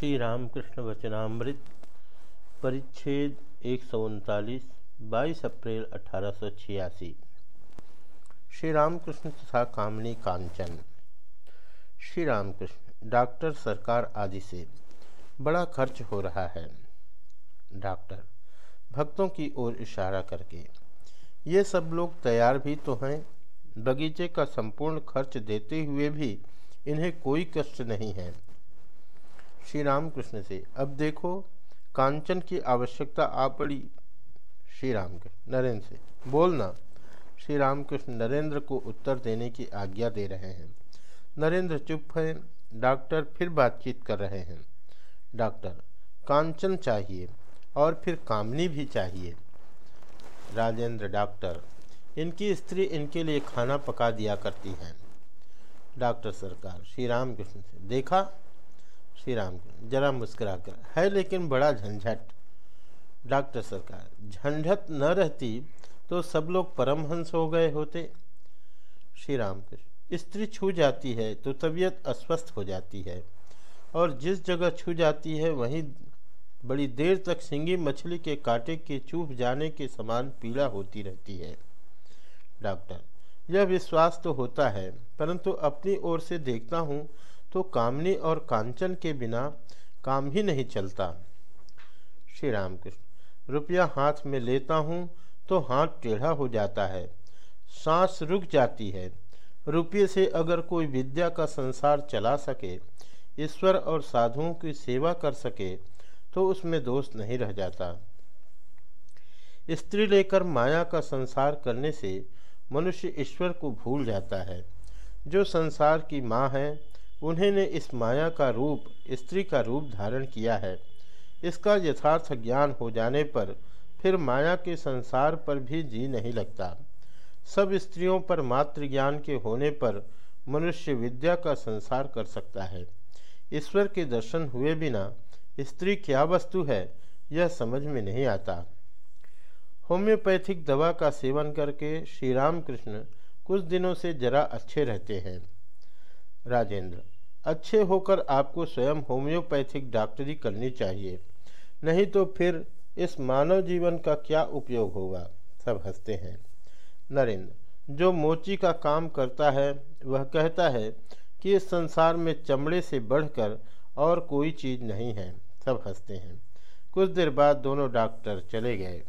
श्री रामकृष्ण वचनामृत, परिच्छेद एक सौ उनतालीस, बाईस अप्रैल अठारह सौ छियासी। श्री रामकृष्ण तथा कामनी कांचन। श्री रामकृष्ण डॉक्टर सरकार आदि से बड़ा खर्च हो रहा है। डॉक्टर, भक्तों की ओर इशारा करके, ये सब लोग तैयार भी तो हैं, बगीचे का संपूर्ण खर्च देते हुए भी इन्हें कोई कष्ट नहीं है। श्री रामकृष्ण से, अब देखो, कांचन की आवश्यकता आ पड़ी श्री राम नरेंद्र से। बोलना श्री रामकृष्ण नरेंद्र को उत्तर देने की आज्ञा दे रहे हैं। नरेंद्र चुप है, डॉक्टर फिर बातचीत कर रहे हैं। डॉक्टर, कांचन चाहिए और फिर कामनी भी चाहिए। राजेंद्र डॉक्टर, इनकी स्त्री इनके लिए खाना पका दिया करती हैं। डॉक्टर सरकार श्री राम कृष्ण से, देखा श्री राम जरा मुस्कुरा कर है लेकिन बड़ा झंझट, डॉक्टर सरकार। झंझट न रहती तो सब लोग परमहंस हो गए होते। श्री राम स्त्री छू जाती है तो तबीयत अस्वस्थ हो जाती है। और जिस जगह छू जाती है, वहीं बड़ी देर तक सिंगी मछली के कांटे के चूप जाने के समान पीड़ा होती रहती है। डॉक्टर, यह विश्वास तो होता है, परंतु अपनी ओर से देखता हूँ तो कामनी और कांचन के बिना काम ही नहीं चलता। श्री रामकृष्ण रुपया हाथ में लेता हूँ तो हाथ टेढ़ा हो जाता है, सांस रुक जाती है। रुपये से अगर कोई विद्या का संसार चला सके, ईश्वर और साधुओं की सेवा कर सके तो उसमें दोष नहीं रह जाता। स्त्री लेकर माया का संसार करने से मनुष्य ईश्वर को भूल जाता है। जो संसार की माँ है उन्हें ने इस माया का रूप, स्त्री का रूप धारण किया है। इसका यथार्थ ज्ञान हो जाने पर फिर माया के संसार पर भी जी नहीं लगता। सब स्त्रियों पर मात्र ज्ञान के होने पर मनुष्य विद्या का संसार कर सकता है। ईश्वर के दर्शन हुए बिना स्त्री क्या वस्तु है, यह समझ में नहीं आता। होम्योपैथिक दवा का सेवन करके श्री राम कृष्ण कुछ दिनों से जरा अच्छे रहते हैं। राजेंद्र, अच्छे होकर आपको स्वयं होम्योपैथिक डॉक्टरी करनी चाहिए, नहीं तो फिर इस मानव जीवन का क्या उपयोग होगा? सब हँसते हैं। नरेंद्र, जो मोची का काम करता है, वह कहता है कि इस संसार में चमड़े से बढ़कर और कोई चीज़ नहीं है। सब हँसते हैं। कुछ देर बाद दोनों डॉक्टर चले गए।